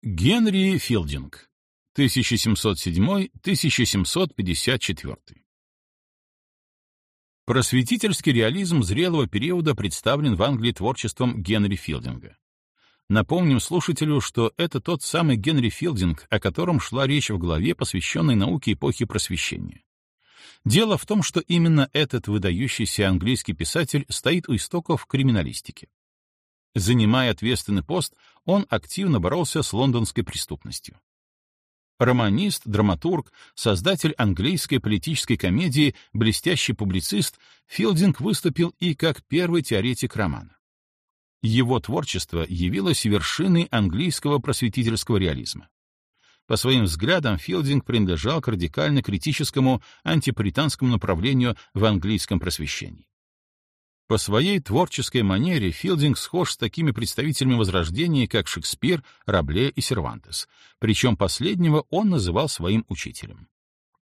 Генри Филдинг, 1707-1754. Просветительский реализм зрелого периода представлен в Англии творчеством Генри Филдинга. Напомним слушателю, что это тот самый Генри Филдинг, о котором шла речь в главе, посвященной науке эпохи Просвещения. Дело в том, что именно этот выдающийся английский писатель стоит у истоков криминалистики. Занимая ответственный пост, он активно боролся с лондонской преступностью. Романист, драматург, создатель английской политической комедии, блестящий публицист, Филдинг выступил и как первый теоретик романа. Его творчество явилось вершиной английского просветительского реализма. По своим взглядам Филдинг принадлежал к радикально-критическому антипуританскому направлению в английском просвещении. По своей творческой манере Филдинг схож с такими представителями Возрождения, как Шекспир, Рабле и Сервантес, причем последнего он называл своим учителем.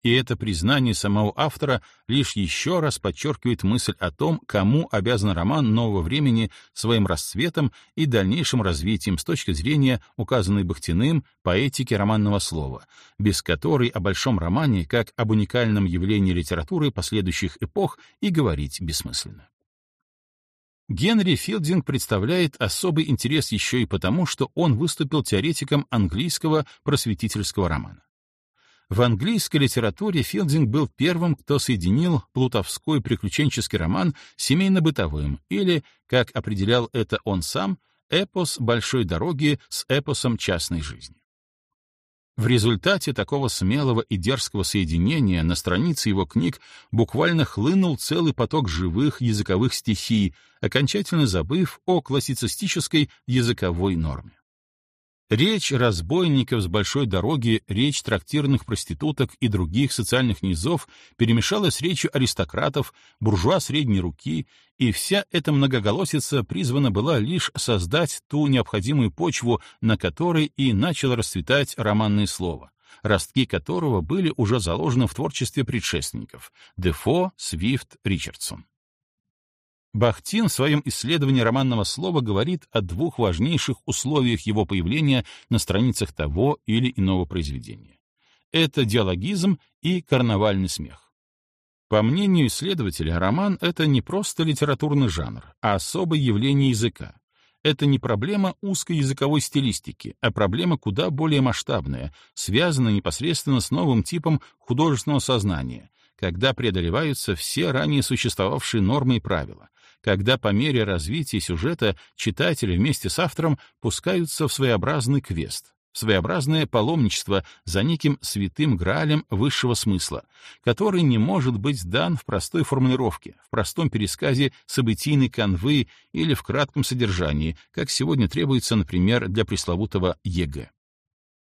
И это признание самого автора лишь еще раз подчеркивает мысль о том, кому обязан роман нового времени своим расцветом и дальнейшим развитием с точки зрения указанной Бахтиным поэтики романного слова, без которой о большом романе, как об уникальном явлении литературы последующих эпох, и говорить бессмысленно. Генри Филдинг представляет особый интерес еще и потому, что он выступил теоретиком английского просветительского романа. В английской литературе Филдинг был первым, кто соединил плутовской приключенческий роман семейно-бытовым или, как определял это он сам, эпос большой дороги с эпосом частной жизни. В результате такого смелого и дерзкого соединения на странице его книг буквально хлынул целый поток живых языковых стихий, окончательно забыв о классицистической языковой норме. Речь разбойников с большой дороги, речь трактирных проституток и других социальных низов перемешалась с речью аристократов, буржуа средней руки, и вся эта многоголосица призвана была лишь создать ту необходимую почву, на которой и начало расцветать романное слово, ростки которого были уже заложены в творчестве предшественников — Дефо, Свифт, Ричардсон. Бахтин в своем исследовании романного слова говорит о двух важнейших условиях его появления на страницах того или иного произведения. Это диалогизм и карнавальный смех. По мнению исследователя, роман — это не просто литературный жанр, а особое явление языка. Это не проблема узкой языковой стилистики, а проблема куда более масштабная, связанная непосредственно с новым типом художественного сознания, когда преодолеваются все ранее существовавшие нормы и правила, когда по мере развития сюжета читатели вместе с автором пускаются в своеобразный квест, своеобразное паломничество за неким святым граалем высшего смысла, который не может быть дан в простой формулировке, в простом пересказе событийной канвы или в кратком содержании, как сегодня требуется, например, для пресловутого ЕГЭ.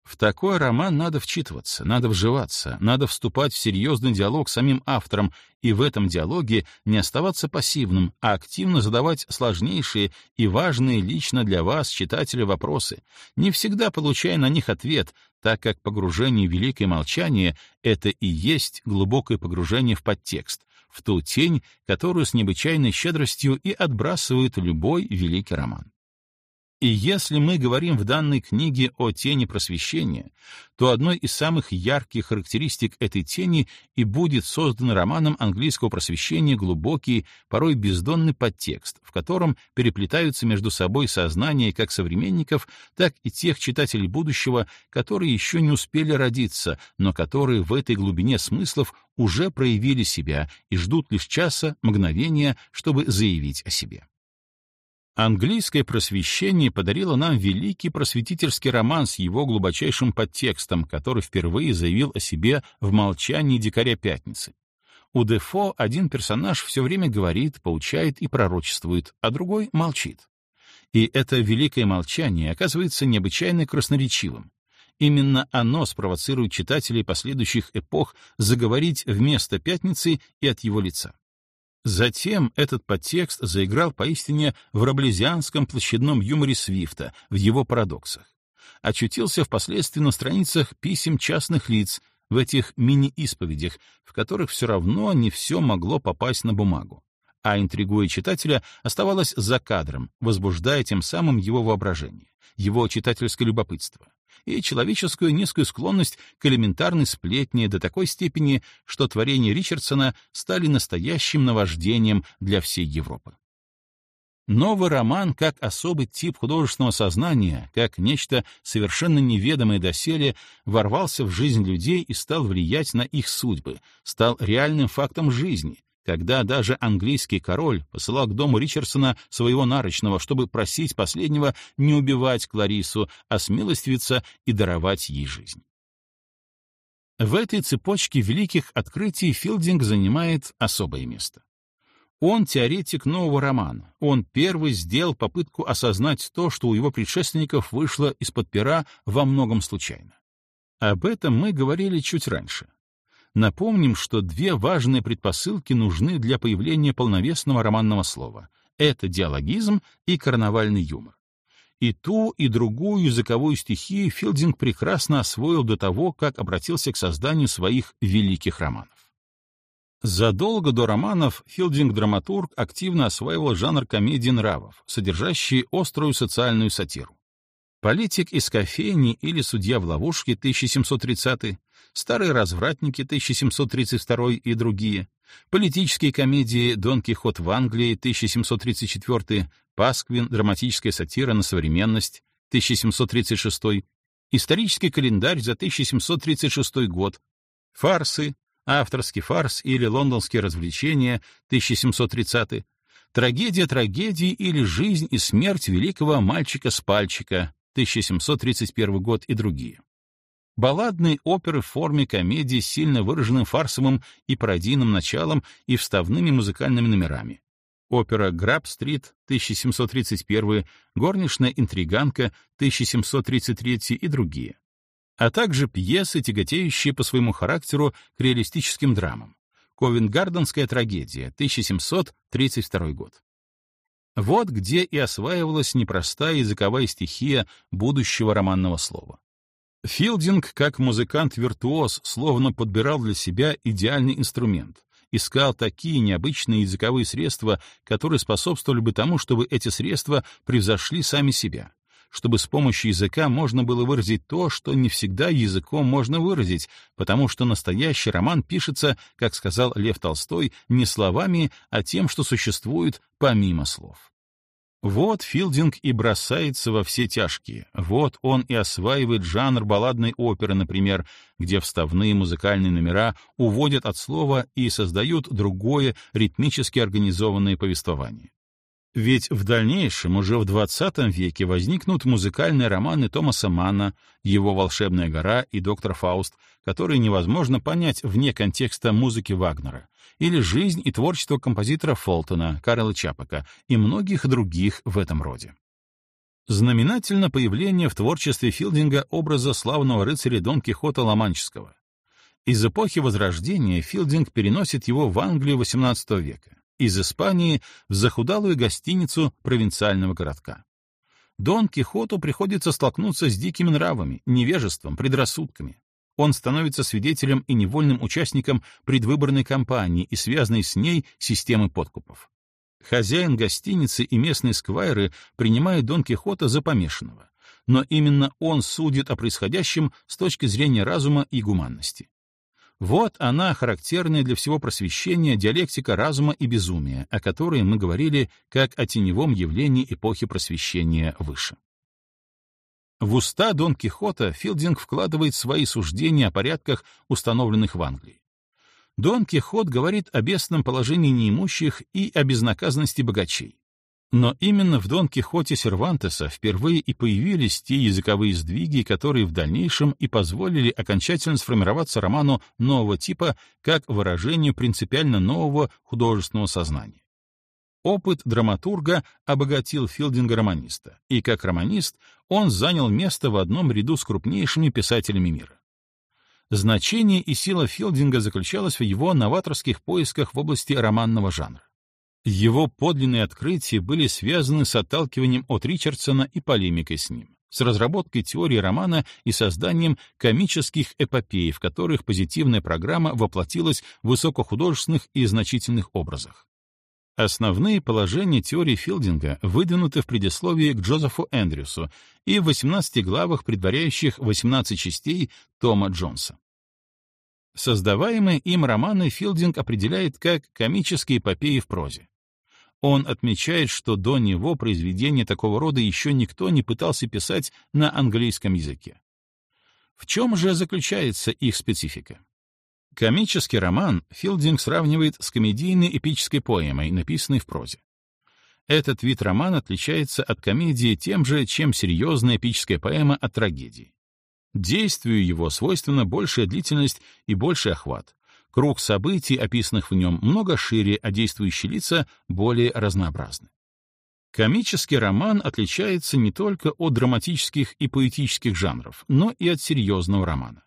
В такой роман надо вчитываться, надо вживаться, надо вступать в серьезный диалог с самим автором и в этом диалоге не оставаться пассивным, а активно задавать сложнейшие и важные лично для вас, читателя, вопросы, не всегда получая на них ответ, так как погружение в великое молчание — это и есть глубокое погружение в подтекст, в ту тень, которую с необычайной щедростью и отбрасывает любой великий роман. И если мы говорим в данной книге о тени просвещения, то одной из самых ярких характеристик этой тени и будет создан романом английского просвещения глубокий, порой бездонный подтекст, в котором переплетаются между собой сознания как современников, так и тех читателей будущего, которые еще не успели родиться, но которые в этой глубине смыслов уже проявили себя и ждут лишь часа, мгновения, чтобы заявить о себе. Английское просвещение подарило нам великий просветительский роман с его глубочайшим подтекстом, который впервые заявил о себе в «Молчании дикаря Пятницы». У Дефо один персонаж все время говорит, поучает и пророчествует, а другой молчит. И это великое молчание оказывается необычайно красноречивым. Именно оно спровоцирует читателей последующих эпох заговорить вместо Пятницы и от его лица. Затем этот подтекст заиграл поистине в раблезианском площадном юморе Свифта, в его парадоксах. Очутился впоследствии на страницах писем частных лиц, в этих мини-исповедях, в которых все равно не все могло попасть на бумагу. А интригуя читателя, оставалось за кадром, возбуждая тем самым его воображение, его читательское любопытство. И человеческую низкую склонность к элементарной сплетне до такой степени, что творения Ричардсона стали настоящим наваждением для всей Европы. Новый роман как особый тип художественного сознания, как нечто совершенно неведомое доселе, ворвался в жизнь людей и стал влиять на их судьбы, стал реальным фактом жизни, когда даже английский король посылал к дому Ричардсона своего нарочного, чтобы просить последнего не убивать Кларису, а смилостивиться и даровать ей жизнь. В этой цепочке великих открытий Филдинг занимает особое место. Он теоретик нового романа. Он первый сделал попытку осознать то, что у его предшественников вышло из-под пера во многом случайно. Об этом мы говорили чуть раньше. Напомним, что две важные предпосылки нужны для появления полновесного романного слова. Это диалогизм и карнавальный юмор. И ту, и другую языковую стихию Филдинг прекрасно освоил до того, как обратился к созданию своих великих романов. Задолго до романов Филдинг-драматург активно осваивал жанр комедии нравов, содержащий острую социальную сатиру. «Политик из кофейни» или «Судья в ловушке» 1730 «Старые развратники» 1732 и другие, политические комедии «Дон Кихот в Англии» 1734, «Пасквин. Драматическая сатира на современность» 1736, исторический календарь за 1736 год, фарсы авторский фарс или лондонские развлечения 1730 трагедия трагедии или жизнь и смерть великого мальчика с пальчика 1731 год и другие. Балладные оперы в форме комедии с сильно выраженным фарсовым и пародийным началом и вставными музыкальными номерами. Опера «Граб-стрит» 1731, «Горничная интриганка» 1733 и другие а также пьесы, тяготеющие по своему характеру к реалистическим драмам. Ковенгарденская трагедия, 1732 год. Вот где и осваивалась непростая языковая стихия будущего романного слова. Филдинг, как музыкант-виртуоз, словно подбирал для себя идеальный инструмент, искал такие необычные языковые средства, которые способствовали бы тому, чтобы эти средства превзошли сами себя, чтобы с помощью языка можно было выразить то, что не всегда языком можно выразить, потому что настоящий роман пишется, как сказал Лев Толстой, не словами, а тем, что существует помимо слов. Вот Филдинг и бросается во все тяжкие. Вот он и осваивает жанр балладной оперы, например, где вставные музыкальные номера уводят от слова и создают другое, ритмически организованное повествование. Ведь в дальнейшем, уже в XX веке, возникнут музыкальные романы Томаса Манна, его «Волшебная гора» и «Доктор Фауст», которые невозможно понять вне контекста музыки Вагнера, или жизнь и творчество композитора Фолтона, Карла Чапака и многих других в этом роде. Знаменательно появление в творчестве Филдинга образа славного рыцаря Дон Кихота Ломанческого. Из эпохи Возрождения Филдинг переносит его в Англию XVIII века из Испании в захудалую гостиницу провинциального городка. Дон Кихоту приходится столкнуться с дикими нравами, невежеством, предрассудками. Он становится свидетелем и невольным участником предвыборной кампании и связанной с ней системы подкупов. Хозяин гостиницы и местные сквайры принимают Дон Кихота за помешанного, но именно он судит о происходящем с точки зрения разума и гуманности. Вот она, характерная для всего просвещения диалектика разума и безумия, о которой мы говорили как о теневом явлении эпохи просвещения выше. В уста Дон Кихота Филдинг вкладывает свои суждения о порядках, установленных в Англии. Дон Кихот говорит о бедственном положении неимущих и о безнаказанности богачей. Но именно в Дон Кихоте Сервантеса впервые и появились те языковые сдвиги, которые в дальнейшем и позволили окончательно сформироваться роману нового типа как выражению принципиально нового художественного сознания. Опыт драматурга обогатил Филдинга-романиста, и как романист он занял место в одном ряду с крупнейшими писателями мира. Значение и сила Филдинга заключалась в его новаторских поисках в области романного жанра. Его подлинные открытия были связаны с отталкиванием от Ричардсона и полемикой с ним, с разработкой теории романа и созданием комических эпопей, в которых позитивная программа воплотилась в высокохудожественных и значительных образах. Основные положения теории Филдинга выдвинуты в предисловии к Джозефу Эндрюсу и в 18 главах, предваряющих 18 частей Тома Джонса. Создаваемые им романы Филдинг определяет как комические эпопеи в прозе. Он отмечает, что до него произведения такого рода еще никто не пытался писать на английском языке. В чем же заключается их специфика? Комический роман Филдинг сравнивает с комедийной эпической поэмой, написанной в прозе. Этот вид романа отличается от комедии тем же, чем серьезная эпическая поэма от трагедии. Действию его свойственна большая длительность и больший охват. Круг событий, описанных в нем, много шире, а действующие лица более разнообразны. Комический роман отличается не только от драматических и поэтических жанров, но и от серьезного романа.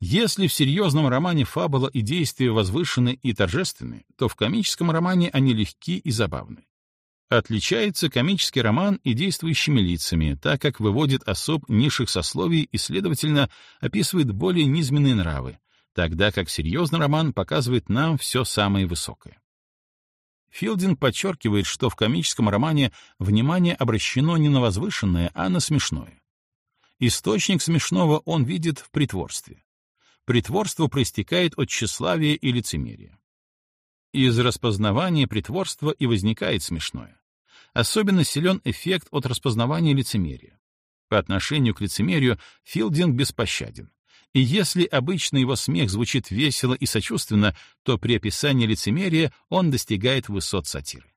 Если в серьезном романе фабула и действия возвышены и торжественны, то в комическом романе они легки и забавны. Отличается комический роман и действующими лицами, так как выводит особ низших сословий и, следовательно, описывает более низменные нравы, тогда как серьезный роман показывает нам все самое высокое. Филдинг подчеркивает, что в комическом романе внимание обращено не на возвышенное, а на смешное. Источник смешного он видит в притворстве. Притворство проистекает от тщеславия и лицемерия. Из распознавания притворства и возникает смешное. Особенно силен эффект от распознавания лицемерия. По отношению к лицемерию Филдинг беспощаден. И если обычно его смех звучит весело и сочувственно, то при описании лицемерия он достигает высот сатиры.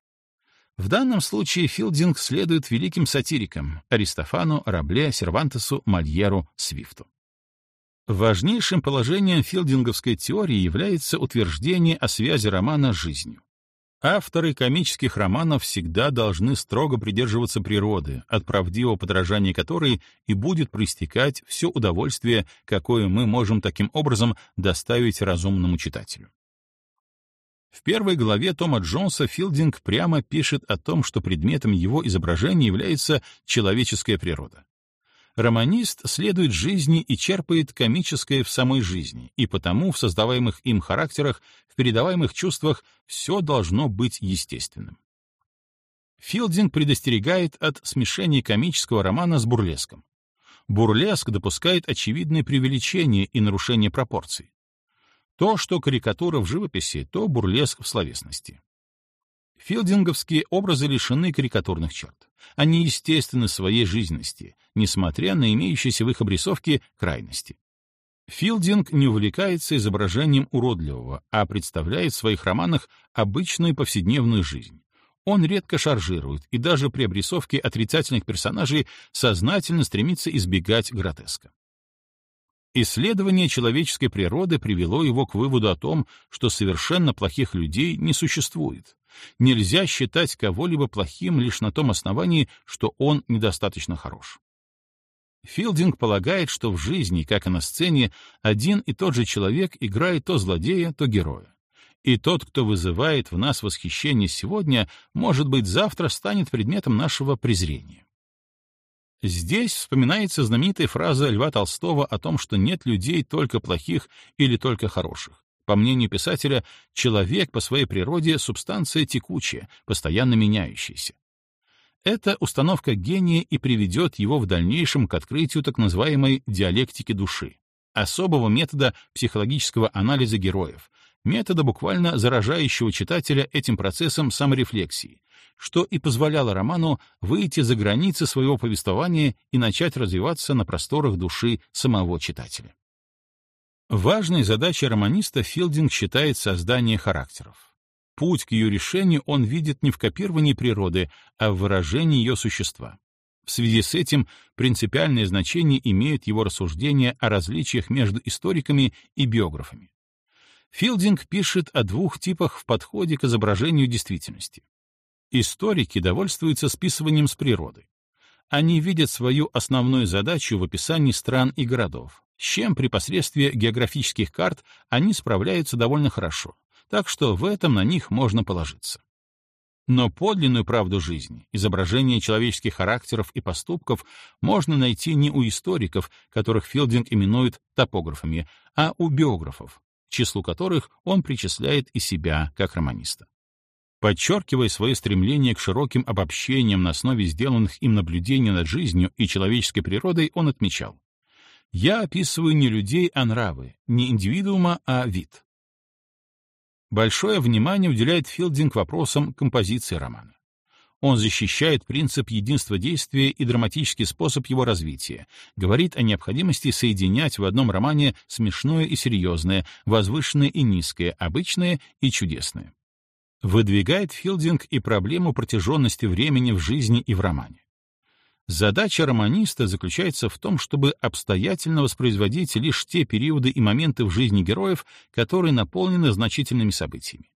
В данном случае Филдинг следует великим сатирикам — Аристофану, Рабле, Сервантесу, Мольеру, Свифту. Важнейшим положением филдинговской теории является утверждение о связи романа с жизнью. Авторы комических романов всегда должны строго придерживаться природы, от правдивого подражания которой и будет проистекать все удовольствие, какое мы можем таким образом доставить разумному читателю. В первой главе Тома Джонса Филдинг прямо пишет о том, что предметом его изображения является человеческая природа. Романист следует жизни и черпает комическое в самой жизни, и потому в создаваемых им характерах, в передаваемых чувствах все должно быть естественным. Филдинг предостерегает от смешения комического романа с бурлеском. Бурлеск допускает очевидное преувеличение и нарушение пропорций. То, что карикатура в живописи, то бурлеск в словесности. Филдинговские образы лишены карикатурных черт. Они естественны своей жизненности, несмотря на имеющиеся в их обрисовке крайности. Филдинг не увлекается изображением уродливого, а представляет в своих романах обычную повседневную жизнь. Он редко шаржирует и даже при обрисовке отрицательных персонажей сознательно стремится избегать гротеска. Исследование человеческой природы привело его к выводу о том, что совершенно плохих людей не существует, Нельзя считать кого-либо плохим лишь на том основании, что он недостаточно хорош. Филдинг полагает, что в жизни, как и на сцене, один и тот же человек играет то злодея, то героя. И тот, кто вызывает в нас восхищение сегодня, может быть, завтра станет предметом нашего презрения. Здесь вспоминается знаменитая фраза Льва Толстого о том, что нет людей только плохих или только хороших. По мнению писателя, человек по своей природе — субстанция текучая, постоянно меняющаяся. Эта установка гения и приведет его в дальнейшем к открытию так называемой диалектики души, особого метода психологического анализа героев, метода буквально заражающего читателя этим процессом саморефлексии, что и позволяло роману выйти за границы своего повествования и начать развиваться на просторах души самого читателя. Важной задачей романиста Филдинг считает создание характеров. Путь к ее решению он видит не в копировании природы, а в выражении ее существа. В связи с этим принципиальное значение имеют его рассуждения о различиях между историками и биографами. Филдинг пишет о двух типах в подходе к изображению действительности. Историки довольствуются списыванием с природы. Они видят свою основную задачу в описании стран и городов, с чем при посредстве географических карт они справляются довольно хорошо, так что в этом на них можно положиться. Но подлинную правду жизни, изображение человеческих характеров и поступков можно найти не у историков, которых Филдинг именует топографами, а у биографов, числу которых он причисляет и себя как романиста. Подчеркивая свое стремление к широким обобщениям на основе сделанных им наблюдений над жизнью и человеческой природой, он отмечал. «Я описываю не людей, а нравы, не индивидуума, а вид». Большое внимание уделяет Филдинг вопросам композиции романа. Он защищает принцип единства действия и драматический способ его развития, говорит о необходимости соединять в одном романе смешное и серьезное, возвышенное и низкое, обычное и чудесное. Выдвигает Филдинг и проблему протяженности времени в жизни и в романе. Задача романиста заключается в том, чтобы обстоятельно воспроизводить лишь те периоды и моменты в жизни героев, которые наполнены значительными событиями.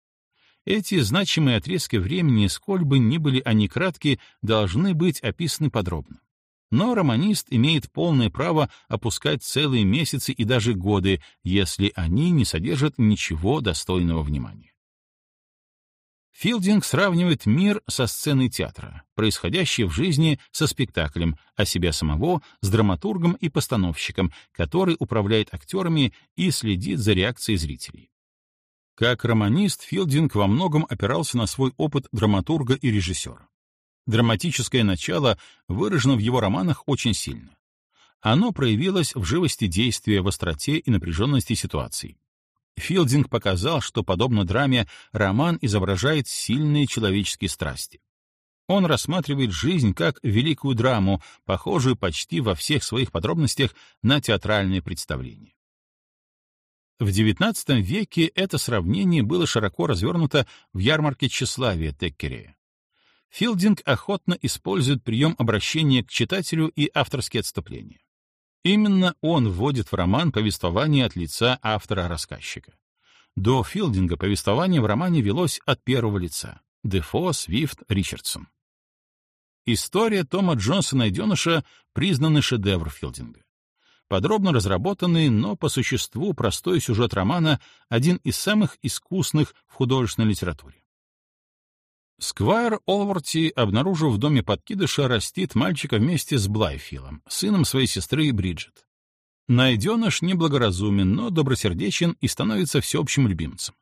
Эти значимые отрезки времени, сколь бы ни были они кратки, должны быть описаны подробно. Но романист имеет полное право опускать целые месяцы и даже годы, если они не содержат ничего достойного внимания. Филдинг сравнивает мир со сценой театра, происходящей в жизни со спектаклем, а себя самого с драматургом и постановщиком, который управляет актерами и следит за реакцией зрителей. Как романист, Филдинг во многом опирался на свой опыт драматурга и режиссера. Драматическое начало выражено в его романах очень сильно. Оно проявилось в живости действия, в остроте и напряженности ситуаций. Филдинг показал, что, подобно драме, роман изображает сильные человеческие страсти. Он рассматривает жизнь как великую драму, похожую почти во всех своих подробностях на театральное представление. В XIX веке это сравнение было широко развернуто в ярмарке тщеславия Теккерея. Филдинг охотно использует прием обращения к читателю и авторские отступления. Именно он вводит в роман повествование от лица автора-рассказчика. До Филдинга повествование в романе велось от первого лица — Дефо, Свифт, Ричардсон. История Тома Джонса-найденыша признана шедевр Филдинга подробно разработанный, но по существу простой сюжет романа — один из самых искусных в художественной литературе. Сквайр Олворти, обнаружив в доме подкидыша, растит мальчика вместе с Блайфилом, сыном своей сестры Бриджит. Найденыш неблагоразумен, но добросердечен и становится всеобщим любимцем.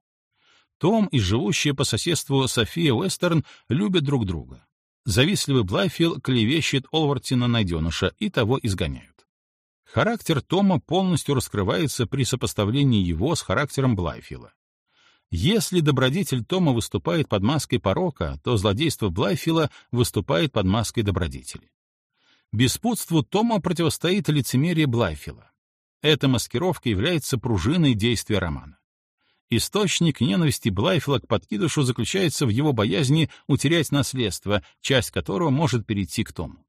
Том и живущая по соседству София Уэстерн любят друг друга. Завистливый Блайфилл клевещет Олворти на найденыша и того изгоняют. Характер Тома полностью раскрывается при сопоставлении его с характером Блайфила. Если добродетель Тома выступает под маской порока, то злодейство Блайфила выступает под маской добродетели. Беспутству Тома противостоит лицемерие Блайфила. Эта маскировка является пружиной действия романа. Источник ненависти Блайфила к подкидышу заключается в его боязни утерять наследство, часть которого может перейти к Тому.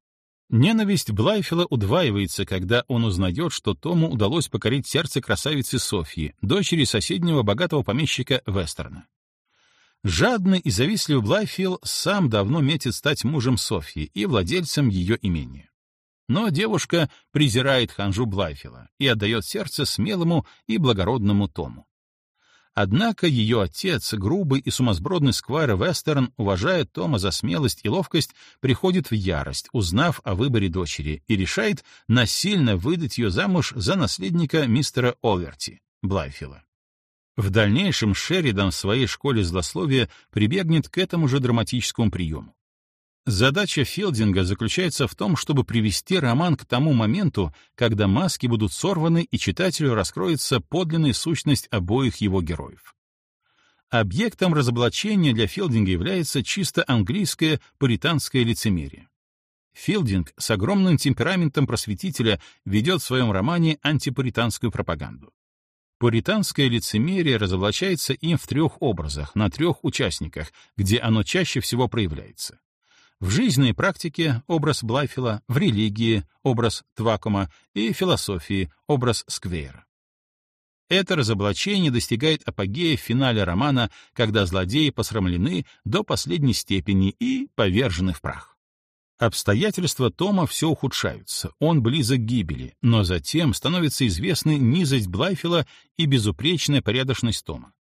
Ненависть Блайфела удваивается, когда он узнает, что Тому удалось покорить сердце красавицы Софьи, дочери соседнего богатого помещика Вестерна. Жадный и завистливый Блайфилл сам давно метит стать мужем Софьи и владельцем ее имения. Но девушка презирает ханжу Блайфила и отдает сердце смелому и благородному Тому. Однако ее отец, грубый и сумасбродный сквайр Вестерн, уважая Тома за смелость и ловкость, приходит в ярость, узнав о выборе дочери, и решает насильно выдать ее замуж за наследника мистера Олверти, Блайфила. В дальнейшем Шеридан в своей школе злословия прибегнет к этому же драматическому приему. Задача Филдинга заключается в том, чтобы привести роман к тому моменту, когда маски будут сорваны и читателю раскроется подлинная сущность обоих его героев. Объектом разоблачения для Филдинга является чисто английское пуританское лицемерие. Филдинг с огромным темпераментом просветителя ведет в своем романе антипуританскую пропаганду. Пуританское лицемерие разоблачается им в трех образах, на трех участниках, где оно чаще всего проявляется. В жизненной практике — образ Блайфила, в религии — образ Твакума и в философии — образ Сквейра. Это разоблачение достигает апогея в финале романа, когда злодеи посрамлены до последней степени и повержены в прах. Обстоятельства Тома все ухудшаются, он близок к гибели, но затем становится известны низость Блайфила и безупречная порядочность Тома.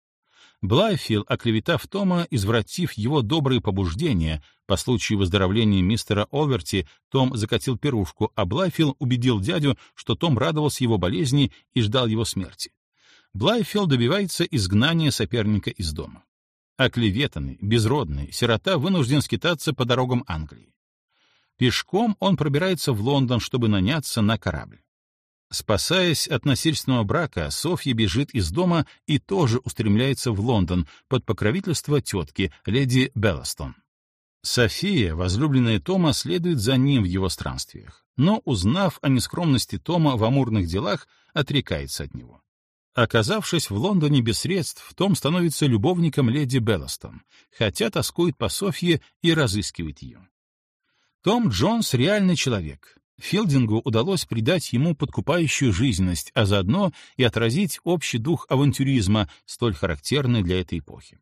Блайфилл, оклеветав Тома, извратив его добрые побуждения, по случаю выздоровления мистера Олверти, Том закатил пирушку, а Блайфилл убедил дядю, что Том радовался его болезни и ждал его смерти. Блайфилл добивается изгнания соперника из дома. Оклеветанный, безродный, сирота вынужден скитаться по дорогам Англии. Пешком он пробирается в Лондон, чтобы наняться на корабль. Спасаясь от насильственного брака, Софья бежит из дома и тоже устремляется в Лондон под покровительство тетки, леди Белластон. София, возлюбленная Тома, следует за ним в его странствиях, но, узнав о нескромности Тома в амурных делах, отрекается от него. Оказавшись в Лондоне без средств, Том становится любовником леди Белластон, хотя тоскует по Софье и разыскивает ее. Том Джонс — реальный человек. Филдингу удалось придать ему подкупающую жизненность, а заодно и отразить общий дух авантюризма, столь характерный для этой эпохи.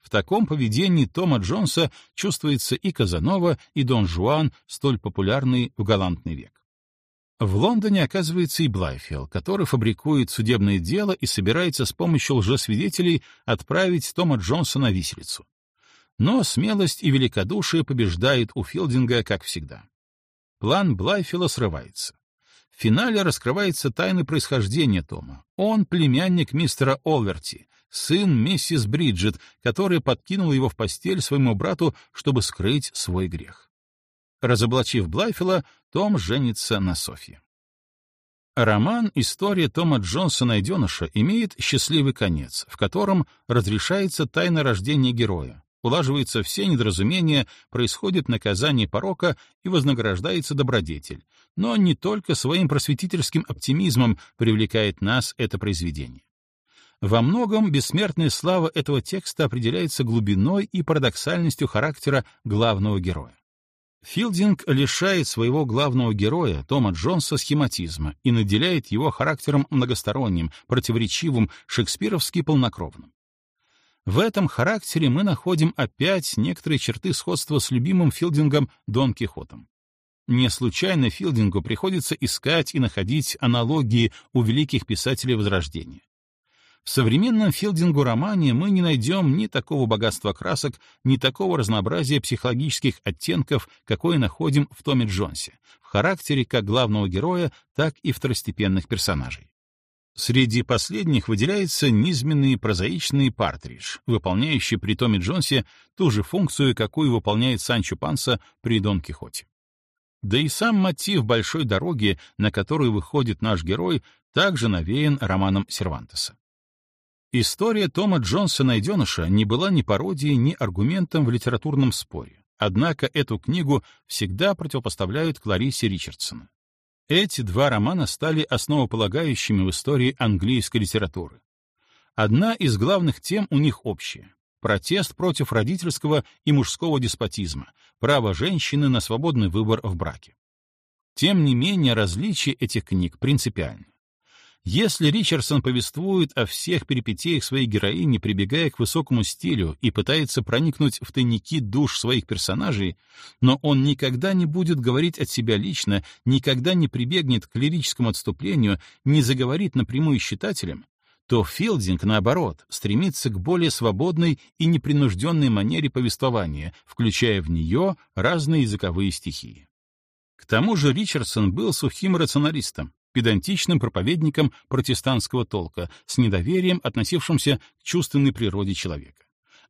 В таком поведении Тома Джонса чувствуется и Казанова, и Дон Жуан, столь популярный в галантный век. В Лондоне оказывается и Блайфилл, который фабрикует судебное дело и собирается с помощью лжесвидетелей отправить Тома Джонса на виселицу. Но смелость и великодушие побеждают у Филдинга, как всегда. План Блайфилла срывается. В финале раскрывается тайна происхождения Тома. Он племянник мистера Олверти, сын миссис Бриджит, которая подкинула его в постель своему брату, чтобы скрыть свой грех. Разоблачив Блайфилла, том женится на Софье. Роман «История Тома Джонса Найденыша» имеет счастливый конец, в котором разрешается тайна рождения героя, улаживаются все недоразумения, происходит наказание порока и вознаграждается добродетель. Но не только своим просветительским оптимизмом привлекает нас это произведение. Во многом бессмертная слава этого текста определяется глубиной и парадоксальностью характера главного героя. Филдинг лишает своего главного героя, Тома Джонса, схематизма и наделяет его характером многосторонним, противоречивым, шекспировски полнокровным. В этом характере мы находим опять некоторые черты сходства с любимым Филдингом Дон Кихотом. Не случайно Филдингу приходится искать и находить аналогии у великих писателей Возрождения. В современном филдингу-романе мы не найдем ни такого богатства красок, ни такого разнообразия психологических оттенков, какое находим в Томе Джонсе, в характере как главного героя, так и второстепенных персонажей. Среди последних выделяется низменный прозаичный партридж, выполняющий при Томе Джонсе ту же функцию, какую выполняет Санчо Панса при Дон Кихоте. Да и сам мотив большой дороги, на которую выходит наш герой, также навеян романом Сервантеса. История Тома Джонса «Найденыша» не была ни пародией, ни аргументом в литературном споре. Однако эту книгу всегда противопоставляют Кларисе Ричардсона. Эти два романа стали основополагающими в истории английской литературы. Одна из главных тем у них общая — протест против родительского и мужского деспотизма, право женщины на свободный выбор в браке. Тем не менее, различия этих книг принципиальны. Если Ричардсон повествует о всех перипетиях своей героини, прибегая к высокому стилю и пытается проникнуть в тайники душ своих персонажей, но он никогда не будет говорить от себя лично, никогда не прибегнет к лирическому отступлению, не заговорит напрямую с читателем, то Филдинг, наоборот, стремится к более свободной и непринужденной манере повествования, включая в нее разные языковые стихии. К тому же Ричардсон был сухим рационалистом, педантичным проповедником протестантского толка, с недоверием относившимся к чувственной природе человека.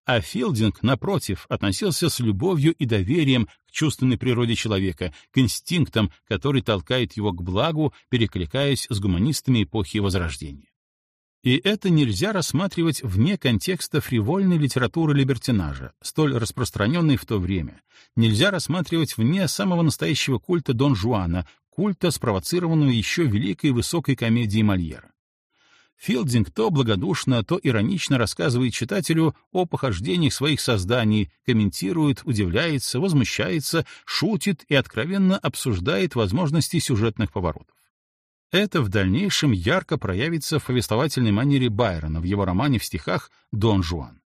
А Филдинг, напротив, относился с любовью и доверием к чувственной природе человека, к инстинктам, который толкает его к благу, перекликаясь с гуманистами эпохи Возрождения. И это нельзя рассматривать вне контекста фривольной литературы либертинажа, столь распространенной в то время. Нельзя рассматривать вне самого настоящего культа Дон Жуана, культа, спровоцированного еще великой высокой комедией Мольера. Филдинг то благодушно, то иронично рассказывает читателю о похождениях своих созданий, комментирует, удивляется, возмущается, шутит и откровенно обсуждает возможности сюжетных поворотов. Это в дальнейшем ярко проявится в повествовательной манере Байрона в его романе в стихах «Дон Жуан».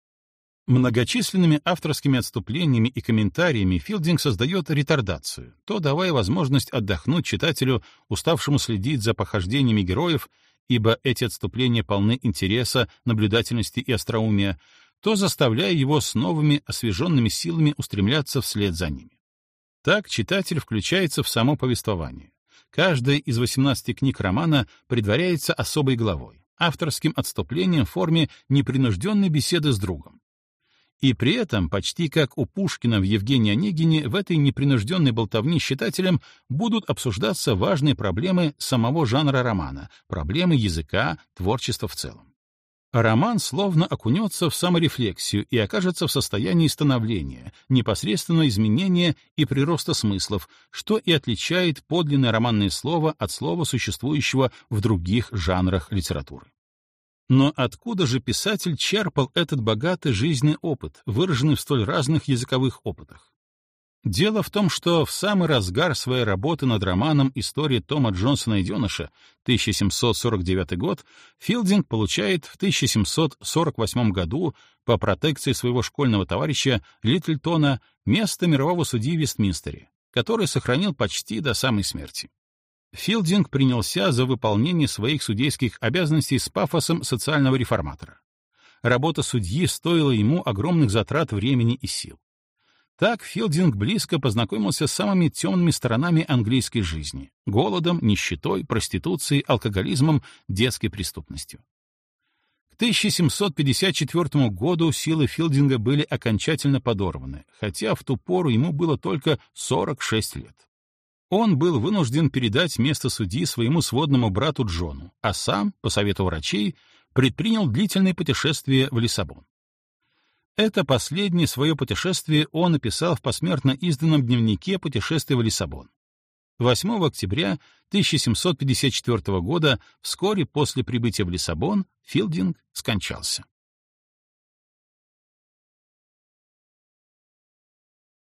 Многочисленными авторскими отступлениями и комментариями Филдинг создает ретардацию, то давая возможность отдохнуть читателю, уставшему следить за похождениями героев, ибо эти отступления полны интереса, наблюдательности и остроумия, то заставляя его с новыми освеженными силами устремляться вслед за ними. Так читатель включается в само повествование. Каждая из 18 книг романа предваряется особой главой, авторским отступлением в форме непринужденной беседы с другом. И при этом, почти как у Пушкина в Евгении Онегине, в этой непринужденной болтовне с читателем будут обсуждаться важные проблемы самого жанра романа, проблемы языка, творчества в целом. Роман словно окунется в саморефлексию и окажется в состоянии становления, непосредственного изменения и прироста смыслов, что и отличает подлинное романное слово от слова, существующего в других жанрах литературы. Но откуда же писатель черпал этот богатый жизненный опыт, выраженный в столь разных языковых опытах? Дело в том, что в самый разгар своей работы над романом «История Тома Джонсона и Деныша» 1749 год Филдинг получает в 1748 году по протекции своего школьного товарища Литлтона место мирового судьи в Вестминстере, который сохранил почти до самой смерти. Филдинг принялся за выполнение своих судейских обязанностей с пафосом социального реформатора. Работа судьи стоила ему огромных затрат времени и сил. Так Филдинг близко познакомился с самыми темными сторонами английской жизни — голодом, нищетой, проституцией, алкоголизмом, детской преступностью. К 1754 году силы Филдинга были окончательно подорваны, хотя в ту пору ему было только 46 лет. Он был вынужден передать место судьи своему сводному брату Джону, а сам, по совету врачей, предпринял длительное путешествие в Лиссабон. Это последнее свое путешествие он написал в посмертно изданном дневнике путешествия в Лиссабон. 8 октября 1754 года, вскоре после прибытия в Лиссабон, Филдинг скончался.